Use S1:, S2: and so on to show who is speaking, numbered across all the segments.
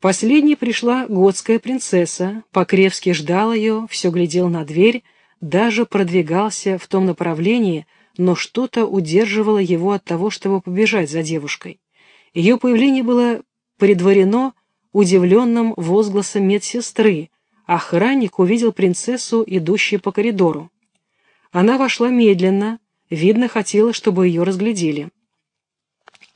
S1: Последней пришла готская принцесса, Покревский ждал ее, все глядел на дверь, даже продвигался в том направлении, но что-то удерживало его от того, чтобы побежать за девушкой. Ее появление было предварено удивленным возгласом медсестры. Охранник увидел принцессу, идущую по коридору. Она вошла медленно, видно, хотела, чтобы ее разглядели.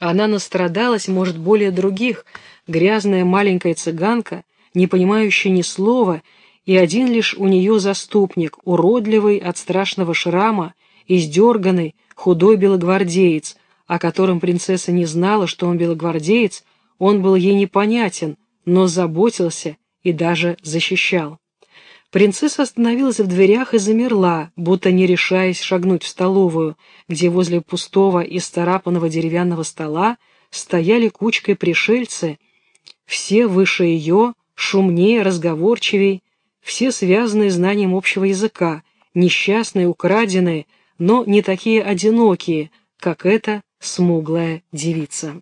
S1: Она настрадалась, может, более других, грязная маленькая цыганка, не понимающая ни слова, и один лишь у нее заступник, уродливый от страшного шрама, издерганный, худой белогвардеец, о котором принцесса не знала, что он белогвардеец, он был ей непонятен, но заботился и даже защищал. Принцесса остановилась в дверях и замерла, будто не решаясь шагнуть в столовую, где возле пустого и старапанного деревянного стола стояли кучкой пришельцы, все выше ее, шумнее, разговорчивей, все связанные знанием общего языка, несчастные, украденные, но не такие одинокие, как эта смуглая девица.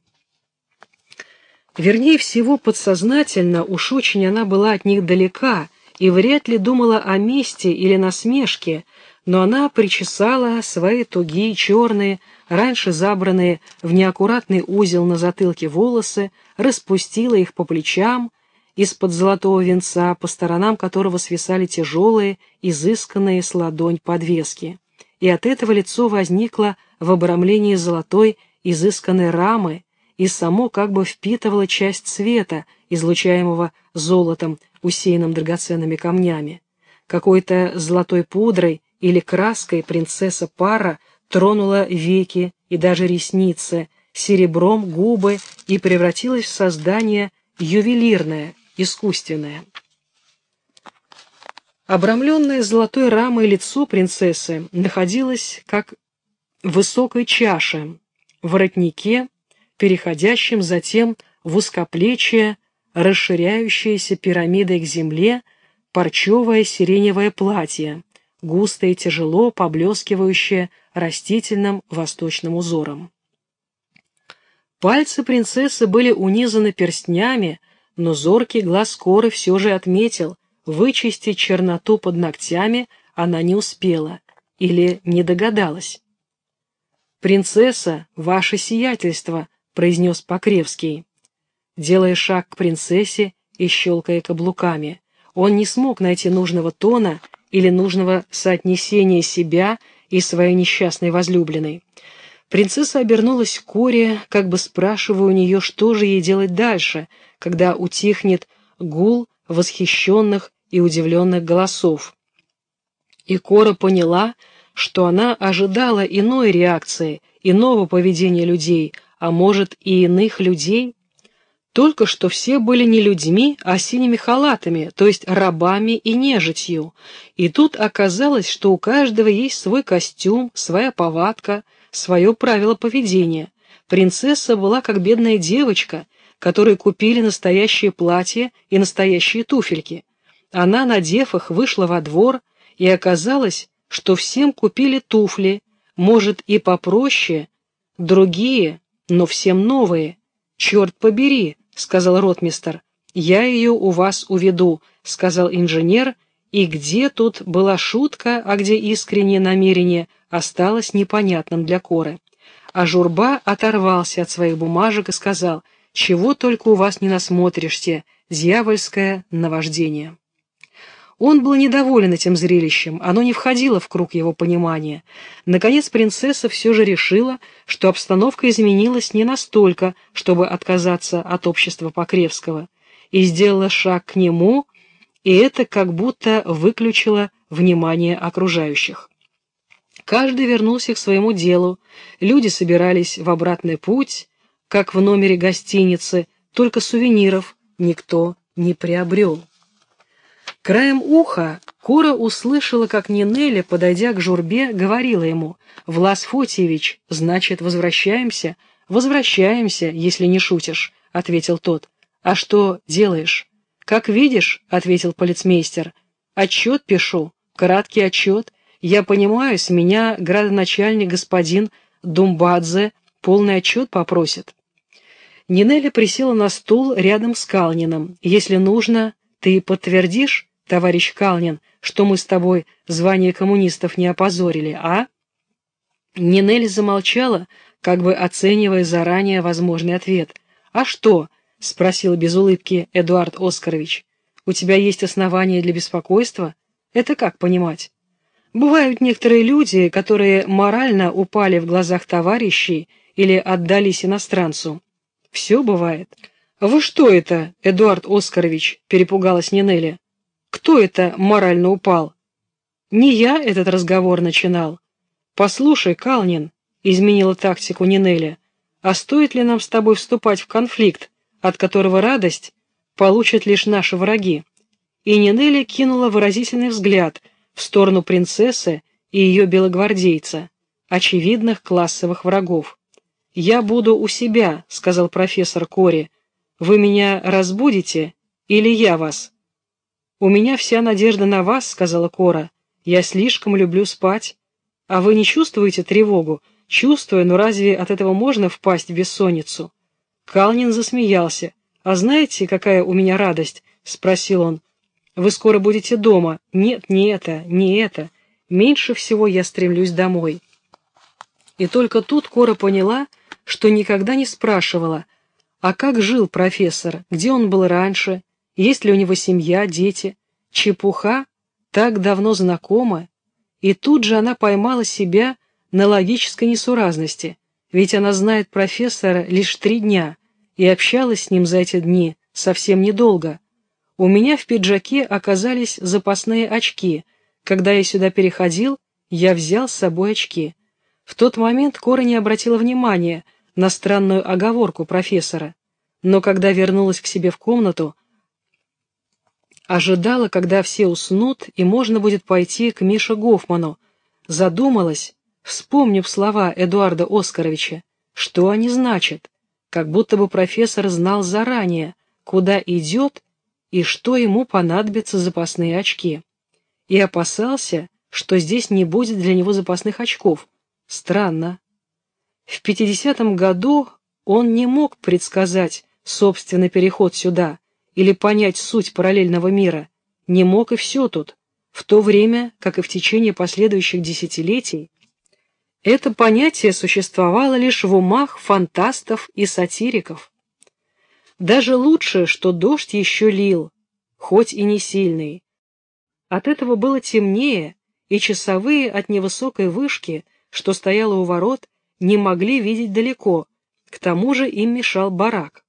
S1: Вернее всего, подсознательно уж очень она была от них далека и вряд ли думала о мести или насмешке, но она причесала свои тугие, черные, раньше забранные в неаккуратный узел на затылке волосы, распустила их по плечам, из-под золотого венца, по сторонам которого свисали тяжелые, изысканные с ладонь подвески. И от этого лицо возникло в обрамлении золотой, изысканной рамы, и само как бы впитывало часть света, излучаемого золотом, усеянным драгоценными камнями. Какой-то золотой пудрой или краской принцесса Пара тронула веки и даже ресницы, серебром губы и превратилась в создание ювелирное, искусственное. Обрамленное золотой рамой лицо принцессы находилось как в высокой чаше, воротнике, переходящем затем в узкоплечие, расширяющееся пирамидой к земле, парчевое сиреневое платье, густо и тяжело поблескивающее растительным восточным узором. Пальцы принцессы были унизаны перстнями, но зоркий глаз скоро все же отметил, вычистить черноту под ногтями она не успела или не догадалась. «Принцесса, ваше сиятельство!» произнес Покревский, делая шаг к принцессе и щелкая каблуками. Он не смог найти нужного тона или нужного соотнесения себя и своей несчастной возлюбленной. Принцесса обернулась к Коре, как бы спрашивая у нее, что же ей делать дальше, когда утихнет гул восхищенных и удивленных голосов. И Кора поняла, что она ожидала иной реакции, иного поведения людей, а может и иных людей? Только что все были не людьми, а синими халатами, то есть рабами и нежитью. И тут оказалось, что у каждого есть свой костюм, своя повадка, свое правило поведения. Принцесса была как бедная девочка, которой купили настоящее платье и настоящие туфельки. Она, надев их, вышла во двор, и оказалось, что всем купили туфли, может и попроще, другие но всем новые. Черт побери, сказал ротмистер. Я ее у вас уведу, сказал инженер, и где тут была шутка, а где искреннее намерение, осталось непонятным для Коры. А Журба оторвался от своих бумажек и сказал, «Чего только у вас не насмотришься, дьявольское наваждение». Он был недоволен этим зрелищем, оно не входило в круг его понимания. Наконец принцесса все же решила, что обстановка изменилась не настолько, чтобы отказаться от общества Покревского, и сделала шаг к нему, и это как будто выключило внимание окружающих. Каждый вернулся к своему делу, люди собирались в обратный путь, как в номере гостиницы, только сувениров никто не приобрел. Краем уха Кора услышала, как Нинеля, подойдя к журбе, говорила ему, «Влас Фотьевич, значит, возвращаемся?» «Возвращаемся, если не шутишь», — ответил тот. «А что делаешь?» «Как видишь», — ответил полицмейстер, — «отчет пишу, краткий отчет. Я понимаю, с меня градоначальник господин Думбадзе полный отчет попросит». Нинеля присела на стул рядом с Калнином. «Если нужно, ты подтвердишь, товарищ Калнин, что мы с тобой звание коммунистов не опозорили, а?» Нинель замолчала, как бы оценивая заранее возможный ответ. «А что?» — спросил без улыбки Эдуард Оскарович. «У тебя есть основания для беспокойства? Это как понимать?» Бывают некоторые люди, которые морально упали в глазах товарищей или отдались иностранцу. Все бывает. «Вы что это, Эдуард Оскарович?» — перепугалась Нинелли. «Кто это морально упал?» «Не я этот разговор начинал. Послушай, Калнин», — изменила тактику Нинелли, «а стоит ли нам с тобой вступать в конфликт, от которого радость получат лишь наши враги?» И Нинелли кинула выразительный взгляд — в сторону принцессы и ее белогвардейца, очевидных классовых врагов. «Я буду у себя», — сказал профессор Кори. «Вы меня разбудите или я вас?» «У меня вся надежда на вас», — сказала Кора. «Я слишком люблю спать. А вы не чувствуете тревогу?» «Чувствую, но разве от этого можно впасть в бессонницу?» Калнин засмеялся. «А знаете, какая у меня радость?» — спросил он. Вы скоро будете дома. Нет, не это, не это. Меньше всего я стремлюсь домой. И только тут Кора поняла, что никогда не спрашивала, а как жил профессор, где он был раньше, есть ли у него семья, дети. Чепуха, так давно знакома. И тут же она поймала себя на логической несуразности, ведь она знает профессора лишь три дня и общалась с ним за эти дни совсем недолго. У меня в пиджаке оказались запасные очки. Когда я сюда переходил, я взял с собой очки. В тот момент Кора не обратила внимания на странную оговорку профессора. Но когда вернулась к себе в комнату, ожидала, когда все уснут, и можно будет пойти к Мише Гофману. Задумалась, вспомнив слова Эдуарда Оскаровича. Что они значат? Как будто бы профессор знал заранее, куда идет и что ему понадобятся запасные очки. И опасался, что здесь не будет для него запасных очков. Странно. В 50-м году он не мог предсказать собственный переход сюда или понять суть параллельного мира. Не мог и все тут. В то время, как и в течение последующих десятилетий, это понятие существовало лишь в умах фантастов и сатириков. Даже лучше, что дождь еще лил, хоть и не сильный. От этого было темнее, и часовые от невысокой вышки, что стояла у ворот, не могли видеть далеко, к тому же им мешал барак.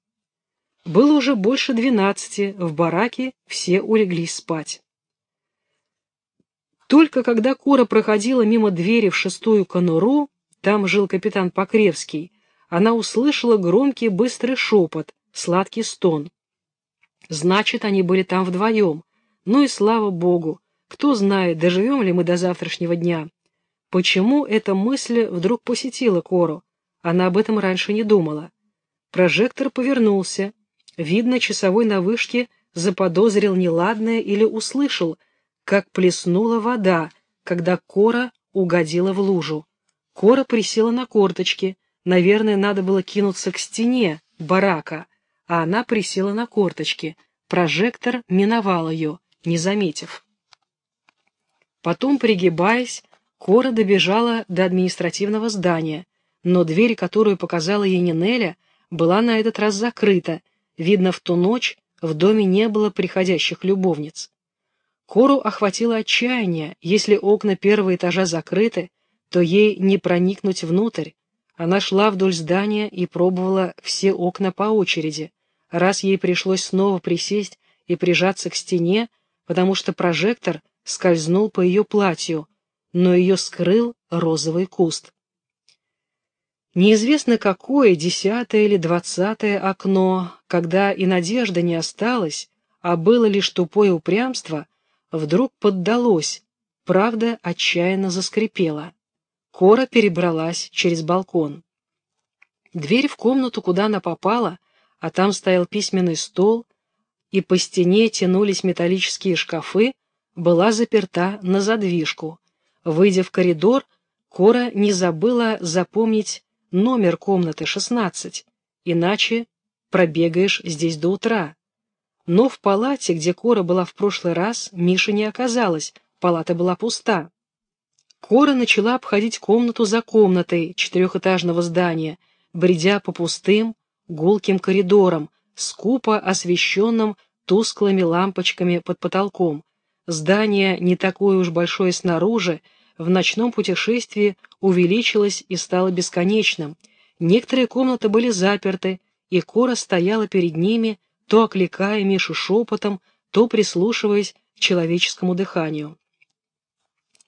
S1: Было уже больше двенадцати, в бараке все улеглись спать. Только когда Кора проходила мимо двери в шестую конуру, там жил капитан Покревский, она услышала громкий быстрый шепот, сладкий стон. Значит, они были там вдвоем. Ну и слава богу. Кто знает, доживем ли мы до завтрашнего дня. Почему эта мысль вдруг посетила Кору? Она об этом раньше не думала. Прожектор повернулся. Видно, часовой на вышке заподозрил неладное или услышал, как плеснула вода, когда Кора угодила в лужу. Кора присела на корточки. Наверное, надо было кинуться к стене барака а она присела на корточки. Прожектор миновал ее, не заметив. Потом, пригибаясь, Кора добежала до административного здания, но дверь, которую показала ей Нинеля, была на этот раз закрыта. Видно, в ту ночь в доме не было приходящих любовниц. Кору охватило отчаяние. Если окна первого этажа закрыты, то ей не проникнуть внутрь. Она шла вдоль здания и пробовала все окна по очереди раз ей пришлось снова присесть и прижаться к стене, потому что прожектор скользнул по ее платью, но ее скрыл розовый куст. Неизвестно какое, десятое или двадцатое окно, когда и надежда не осталась, а было лишь тупое упрямство, вдруг поддалось, правда отчаянно заскрипела. Кора перебралась через балкон. Дверь в комнату, куда она попала, а там стоял письменный стол, и по стене тянулись металлические шкафы, была заперта на задвижку. Выйдя в коридор, Кора не забыла запомнить номер комнаты 16, иначе пробегаешь здесь до утра. Но в палате, где Кора была в прошлый раз, Миши не оказалось, палата была пуста. Кора начала обходить комнату за комнатой четырехэтажного здания, бредя по пустым, гулким коридорам, скупо освещенным тусклыми лампочками под потолком. Здание, не такое уж большое снаружи, в ночном путешествии увеличилось и стало бесконечным. Некоторые комнаты были заперты, и Кора стояла перед ними, то окликая Мишу шепотом, то прислушиваясь к человеческому дыханию.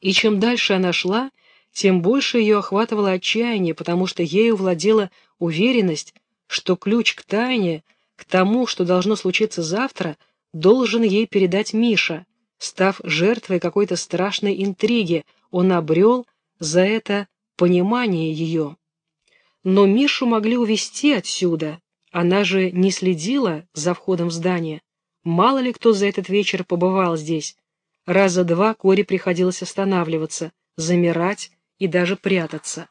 S1: И чем дальше она шла, тем больше ее охватывало отчаяние, потому что ею владела уверенность, что ключ к тайне, к тому, что должно случиться завтра, должен ей передать Миша. Став жертвой какой-то страшной интриги, он обрел за это понимание ее. Но Мишу могли увести отсюда, она же не следила за входом в здание. Мало ли кто за этот вечер побывал здесь. Раза два Коре приходилось останавливаться, замирать и даже прятаться.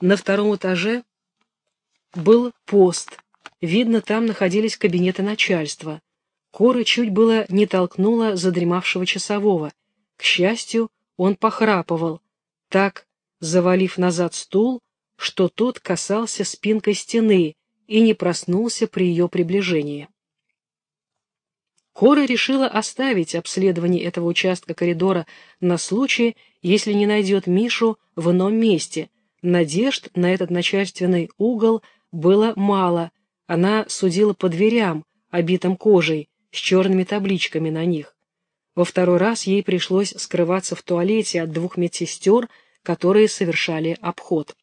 S1: На втором этаже был пост. Видно, там находились кабинеты начальства. Кора чуть было не толкнула задремавшего часового. К счастью, он похрапывал, так, завалив назад стул, что тот касался спинкой стены, и не проснулся при ее приближении. Кора решила оставить обследование этого участка коридора на случай, если не найдет Мишу в ином месте. Надежд на этот начальственный угол было мало. Она судила по дверям, обитым кожей, с черными табличками на них. Во второй раз ей пришлось скрываться в туалете от двух медсестер, которые совершали обход.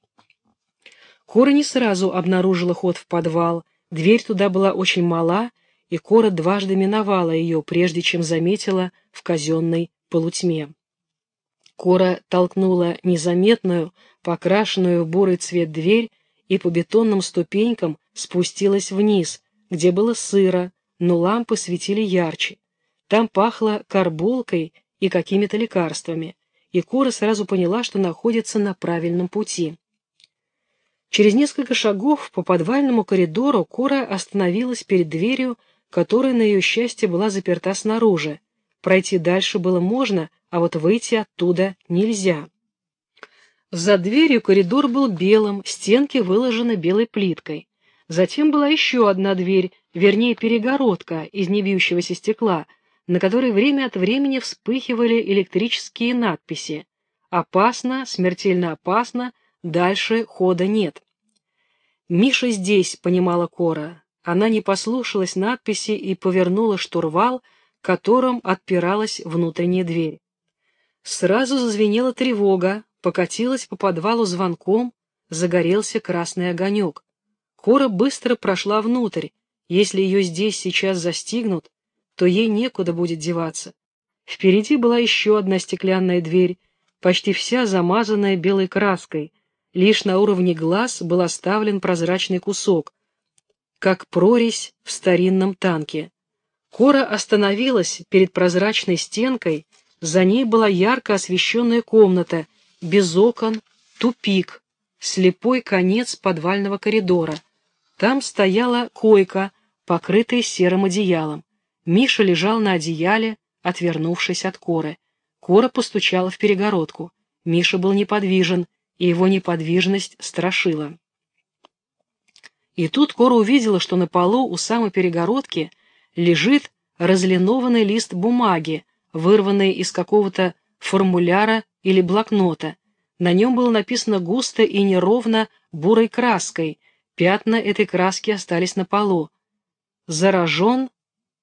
S1: Кора не сразу обнаружила ход в подвал, дверь туда была очень мала, и Кора дважды миновала ее, прежде чем заметила в казенной полутьме. Кора толкнула незаметную, покрашенную в бурый цвет дверь и по бетонным ступенькам спустилась вниз, где было сыро, но лампы светили ярче. Там пахло карболкой и какими-то лекарствами, и Кора сразу поняла, что находится на правильном пути. Через несколько шагов по подвальному коридору Кора остановилась перед дверью, которая, на ее счастье, была заперта снаружи. Пройти дальше было можно, а вот выйти оттуда нельзя. За дверью коридор был белым, стенки выложены белой плиткой. Затем была еще одна дверь, вернее перегородка из небьющегося стекла, на которой время от времени вспыхивали электрические надписи «Опасно», «Смертельно опасно», Дальше хода нет. «Миша здесь», — понимала Кора. Она не послушалась надписи и повернула штурвал, которым отпиралась внутренняя дверь. Сразу зазвенела тревога, покатилась по подвалу звонком, загорелся красный огонек. Кора быстро прошла внутрь. Если ее здесь сейчас застигнут, то ей некуда будет деваться. Впереди была еще одна стеклянная дверь, почти вся замазанная белой краской, лишь на уровне глаз был оставлен прозрачный кусок, как прорезь в старинном танке. Кора остановилась перед прозрачной стенкой, за ней была ярко освещенная комната, без окон, тупик, слепой конец подвального коридора. Там стояла койка, покрытая серым одеялом. Миша лежал на одеяле, отвернувшись от Коры. Кора постучала в перегородку. Миша был неподвижен, и его неподвижность страшила. И тут Кора увидела, что на полу у самой перегородки лежит разлинованный лист бумаги, вырванный из какого-то формуляра или блокнота. На нем было написано густо и неровно бурой краской, пятна этой краски остались на полу. Заражен,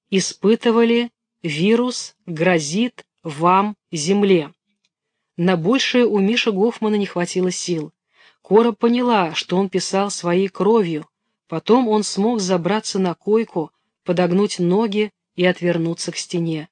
S1: испытывали, вирус грозит вам, земле. На большее у Миши Гофмана не хватило сил. Кора поняла, что он писал своей кровью. Потом он смог забраться на койку, подогнуть ноги и отвернуться к стене.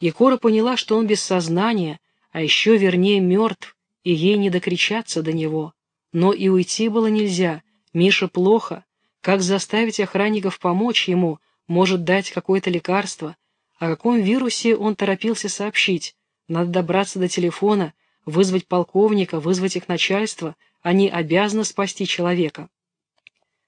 S1: И Кора поняла, что он без сознания, а еще вернее мертв, и ей не докричаться до него. Но и уйти было нельзя. Миша плохо. Как заставить охранников помочь ему, может дать какое-то лекарство? О каком вирусе он торопился сообщить? Надо добраться до телефона, вызвать полковника, вызвать их начальство, они обязаны спасти человека.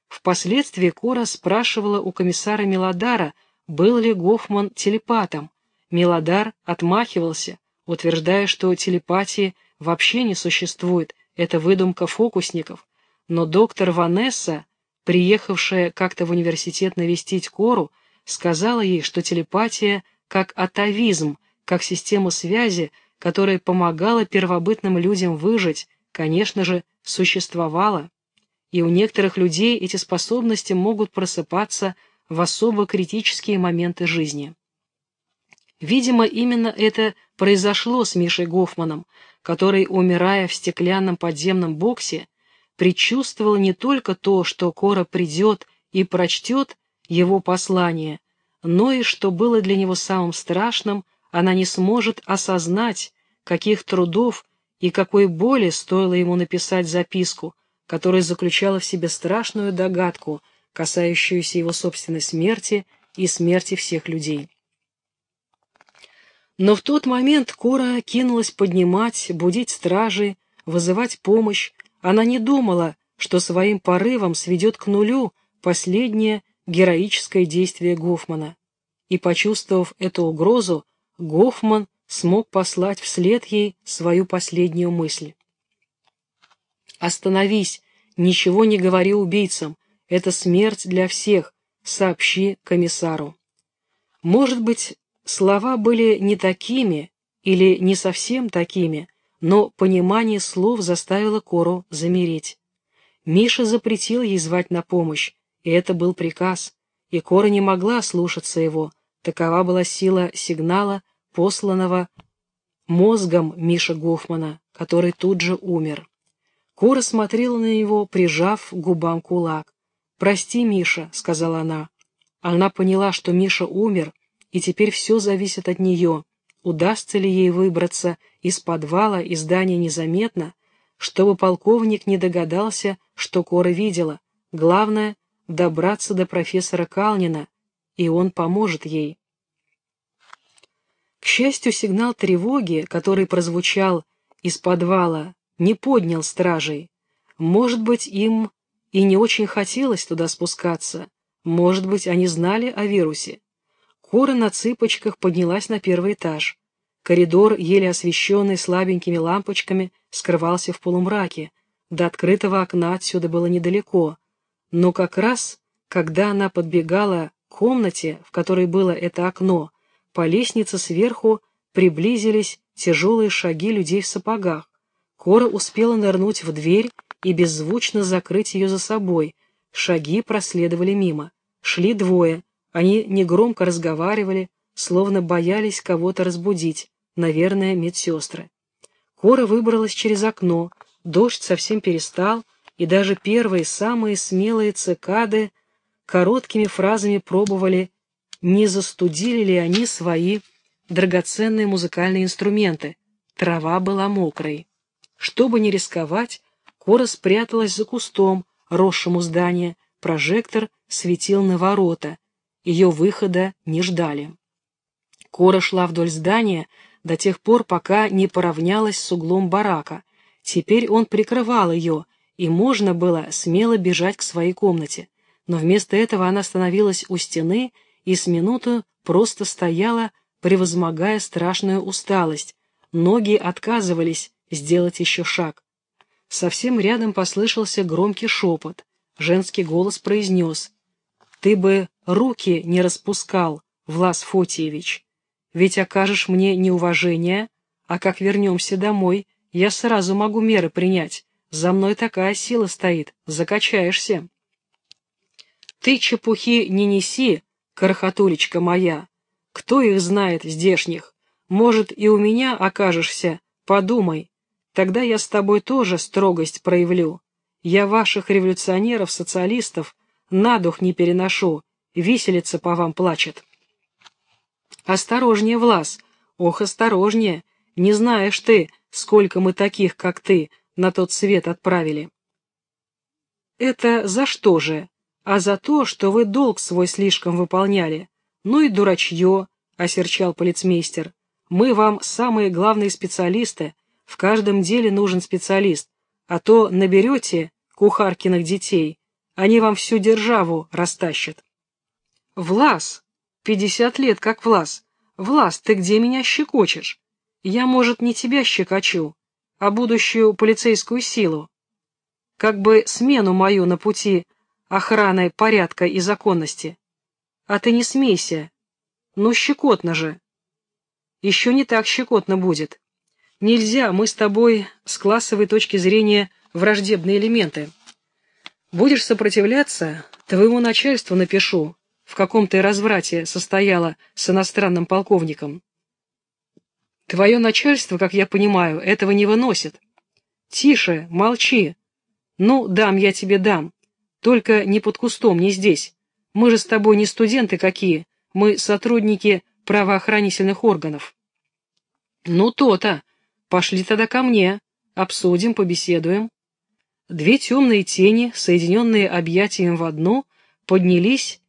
S1: Впоследствии Кора спрашивала у комиссара Мелодара, был ли Гофман телепатом. Мелодар отмахивался, утверждая, что телепатии вообще не существует, это выдумка фокусников. Но доктор Ванесса, приехавшая как-то в университет навестить Кору, сказала ей, что телепатия как атовизм, как система связи, которая помогала первобытным людям выжить, конечно же, существовала. И у некоторых людей эти способности могут просыпаться в особо критические моменты жизни. Видимо, именно это произошло с Мишей Гофманом, который, умирая в стеклянном подземном боксе, предчувствовал не только то, что Кора придет и прочтет его послание, но и, что было для него самым страшным, она не сможет осознать, каких трудов и какой боли стоило ему написать записку, которая заключала в себе страшную догадку, касающуюся его собственной смерти и смерти всех людей. Но в тот момент Кора кинулась поднимать, будить стражи, вызывать помощь. Она не думала, что своим порывом сведет к нулю последнее героическое действие Гофмана. И, почувствовав эту угрозу, Гофман смог послать вслед ей свою последнюю мысль. «Остановись, ничего не говори убийцам, это смерть для всех, сообщи комиссару». Может быть, слова были не такими или не совсем такими, но понимание слов заставило Кору замереть. Миша запретил ей звать на помощь, и это был приказ, и Кора не могла слушаться его, такова была сила сигнала, посланного мозгом Миша Гофмана, который тут же умер. Кора смотрела на него, прижав к губам кулак. «Прости, Миша», — сказала она. Она поняла, что Миша умер, и теперь все зависит от нее. Удастся ли ей выбраться из подвала и здания незаметно, чтобы полковник не догадался, что Кора видела. Главное — добраться до профессора Калнина, и он поможет ей. К счастью, сигнал тревоги, который прозвучал из подвала, не поднял стражей. Может быть, им и не очень хотелось туда спускаться. Может быть, они знали о вирусе. Кора на цыпочках поднялась на первый этаж. Коридор, еле освещенный слабенькими лампочками, скрывался в полумраке. До открытого окна отсюда было недалеко. Но как раз, когда она подбегала к комнате, в которой было это окно, по лестнице сверху приблизились тяжелые шаги людей в сапогах. Кора успела нырнуть в дверь и беззвучно закрыть ее за собой. Шаги проследовали мимо. Шли двое. Они негромко разговаривали, словно боялись кого-то разбудить. Наверное, медсестры. Кора выбралась через окно. Дождь совсем перестал, и даже первые самые смелые цикады короткими фразами пробовали не застудили ли они свои драгоценные музыкальные инструменты. Трава была мокрой. Чтобы не рисковать, Кора спряталась за кустом, росшим у здания, прожектор светил на ворота, ее выхода не ждали. Кора шла вдоль здания до тех пор, пока не поравнялась с углом барака. Теперь он прикрывал ее, и можно было смело бежать к своей комнате. Но вместо этого она остановилась у стены и с минуту просто стояла, превозмогая страшную усталость. Ноги отказывались сделать еще шаг. Совсем рядом послышался громкий шепот. Женский голос произнес. «Ты бы руки не распускал, Влас Фотиевич. Ведь окажешь мне неуважение, а как вернемся домой, я сразу могу меры принять. За мной такая сила стоит, закачаешься». «Ты чепухи не неси, крохотулечка моя. Кто их знает, здешних? Может, и у меня окажешься, подумай. Тогда я с тобой тоже строгость проявлю. Я ваших революционеров, социалистов, на дух не переношу, виселица по вам плачет. Осторожнее, Влас, ох, осторожнее, не знаешь ты, сколько мы таких, как ты, на тот свет отправили. Это за что же? а за то, что вы долг свой слишком выполняли. Ну и дурачье, — осерчал полицмейстер. Мы вам самые главные специалисты, в каждом деле нужен специалист, а то наберете кухаркиных детей, Они вам всю державу растащат. Влас! Пятьдесят лет как Влас! Влас, ты где меня щекочешь? Я, может, не тебя щекочу, а будущую полицейскую силу. Как бы смену мою на пути охраны порядка и законности. А ты не смейся. Ну, щекотно же. Еще не так щекотно будет. Нельзя, мы с тобой с классовой точки зрения враждебные элементы. Будешь сопротивляться, твоему начальству напишу, в каком ты разврате состояла с иностранным полковником. Твое начальство, как я понимаю, этого не выносит. Тише, молчи. Ну, дам я тебе дам. Только не под кустом, не здесь. Мы же с тобой не студенты какие, мы сотрудники правоохранительных органов. Ну, то-то. Пошли тогда ко мне. Обсудим, побеседуем. Две темные тени, соединенные объятием в одну, поднялись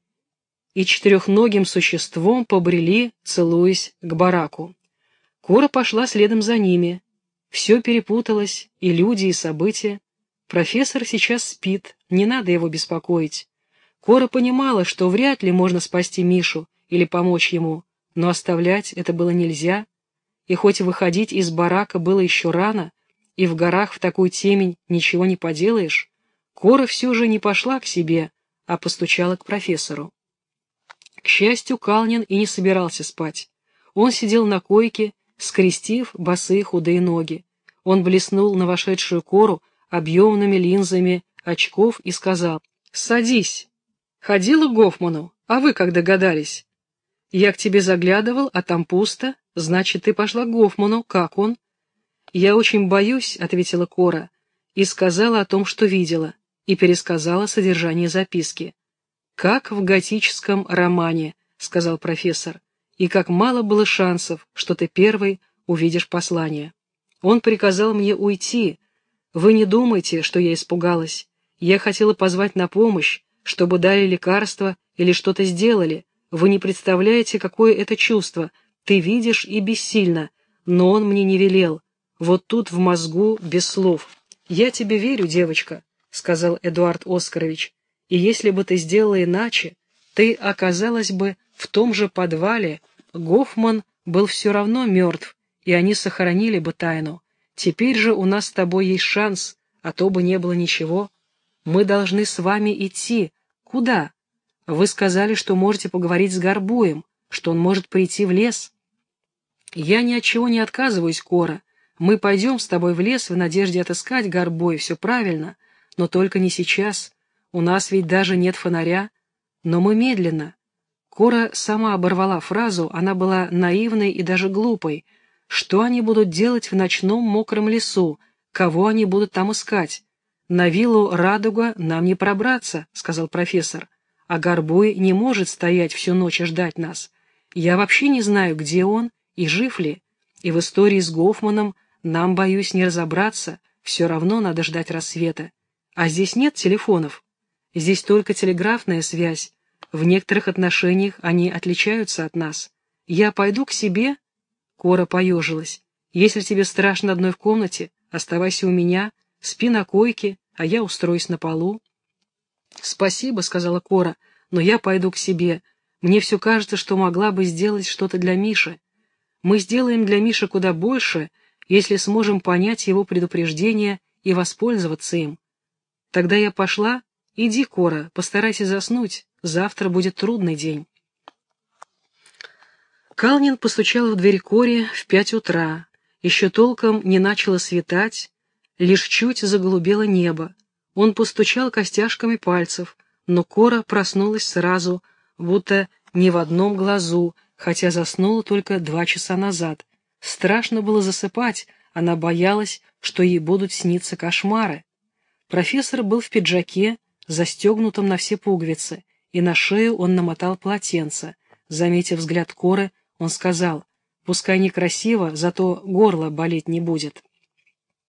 S1: и четырехногим существом побрели, целуясь к бараку. Кора пошла следом за ними. Все перепуталось, и люди, и события. Профессор сейчас спит, не надо его беспокоить. Кора понимала, что вряд ли можно спасти Мишу или помочь ему, но оставлять это было нельзя, и хоть выходить из барака было еще рано, и в горах в такую темень ничего не поделаешь, Кора все же не пошла к себе, а постучала к профессору. К счастью, Калнин и не собирался спать. Он сидел на койке, скрестив босые худые ноги. Он блеснул на вошедшую Кору объемными линзами очков и сказал «Садись». «Ходила к Гофману, а вы как догадались?» «Я к тебе заглядывал, а там пусто. Значит, ты пошла к Гофману. Как он?» «Я очень боюсь», — ответила Кора, и сказала о том, что видела, и пересказала содержание записки. «Как в готическом романе», — сказал профессор, «и как мало было шансов, что ты первый увидишь послание. Он приказал мне уйти. Вы не думайте, что я испугалась. Я хотела позвать на помощь, чтобы дали лекарство или что-то сделали. Вы не представляете, какое это чувство. Ты видишь и бессильно, но он мне не велел. Вот тут в мозгу без слов. «Я тебе верю, девочка», — сказал Эдуард Оскарович. «И если бы ты сделала иначе, ты оказалась бы в том же подвале. Гофман был все равно мертв, и они сохранили бы тайну. Теперь же у нас с тобой есть шанс, а то бы не было ничего. Мы должны с вами идти. Куда? Вы сказали, что можете поговорить с Горбуем, что он может прийти в лес». «Я ни от чего не отказываюсь, Кора. Мы пойдем с тобой в лес в надежде отыскать горбой, все правильно, но только не сейчас. У нас ведь даже нет фонаря. Но мы медленно. Кора сама оборвала фразу, она была наивной и даже глупой. Что они будут делать в ночном мокром лесу? Кого они будут там искать? На виллу «Радуга» нам не пробраться, — сказал профессор. А Горбой не может стоять всю ночь и ждать нас. Я вообще не знаю, где он и жив ли. И в истории с Гофманом нам, боюсь, не разобраться, все равно надо ждать рассвета. А здесь нет телефонов. Здесь только телеграфная связь. В некоторых отношениях они отличаются от нас. Я пойду к себе...» Кора поежилась. «Если тебе страшно одной в комнате, оставайся у меня, спи на койке, а я устроюсь на полу». «Спасибо», — сказала Кора, — «но я пойду к себе. Мне все кажется, что могла бы сделать что-то для Миши. Мы сделаем для Миши куда больше, если сможем понять его предупреждение и воспользоваться им. Тогда я пошла, иди, Кора, постарайся заснуть, завтра будет трудный день. Калнин постучал в дверь Кори в пять утра, еще толком не начало светать, лишь чуть заголубело небо. Он постучал костяшками пальцев, но Кора проснулась сразу, будто не в одном глазу, хотя заснула только два часа назад. Страшно было засыпать, она боялась, что ей будут сниться кошмары. Профессор был в пиджаке, застегнутом на все пуговицы, и на шею он намотал полотенце. Заметив взгляд Коры, он сказал, «Пускай некрасиво, зато горло болеть не будет».